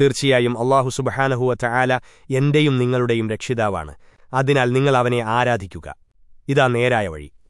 തീർച്ചയായും അള്ളാഹു സുബഹാനഹുവ ചായാല എന്റെയും നിങ്ങളുടെയും രക്ഷിതാവാണ്. അതിനാൽ നിങ്ങൾ അവനെ ആരാധിക്കുക. ഇതാ നേരായ വഴി.